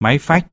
máy fax